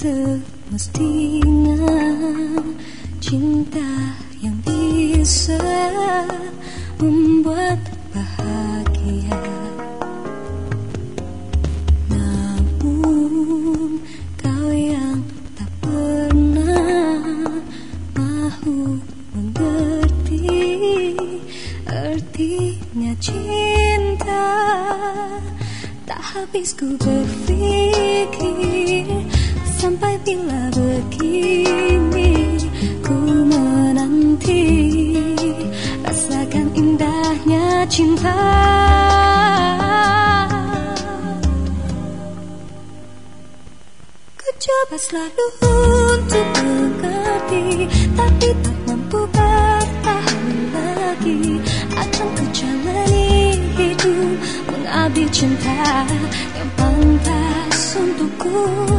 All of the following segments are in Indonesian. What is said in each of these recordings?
dengan cinta yang bisa membuat bahagia. Namun kau yang tak pernah mahu mengerti Artinya cinta Tak habis ku berpikir Sampai bila begini ku menanti? Rasakan indahnya cinta. Ku coba selalu untuk mengerti Tapi tak mampu bertahan lagi. Akan ku jalani hidup Mengabdi cinta yang pantas untukku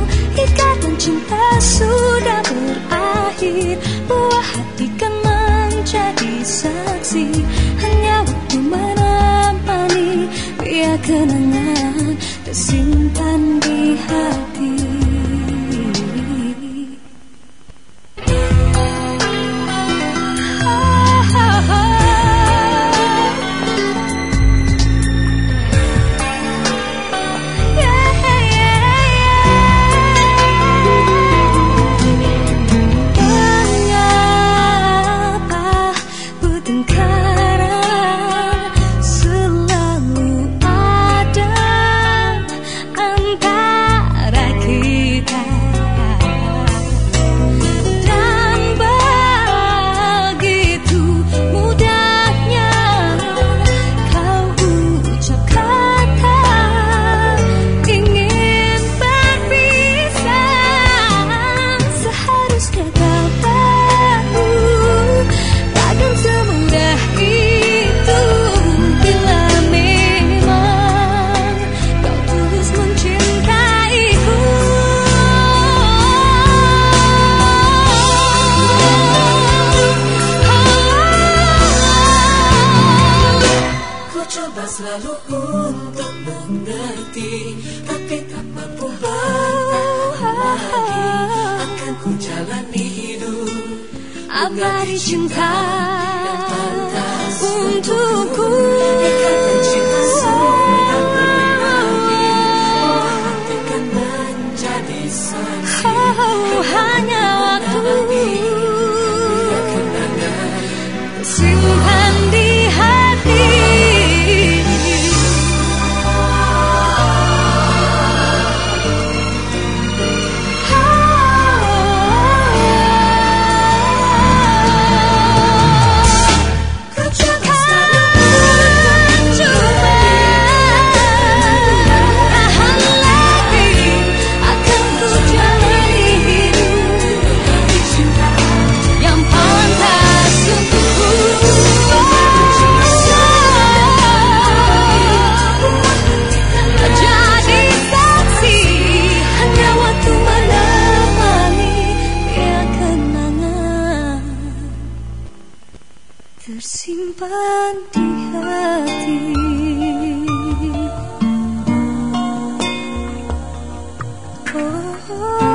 cinta sudah berakhir. Buah hati kan menjadi saksi. Hanya waktu menemani Biar kenangan tersimpan selalu untuk mengerti Tapi tak mampu bertahan lagi Akan ku jalani hidup abadi cinta untukku. Ikatan tersimpan di hati. Oh,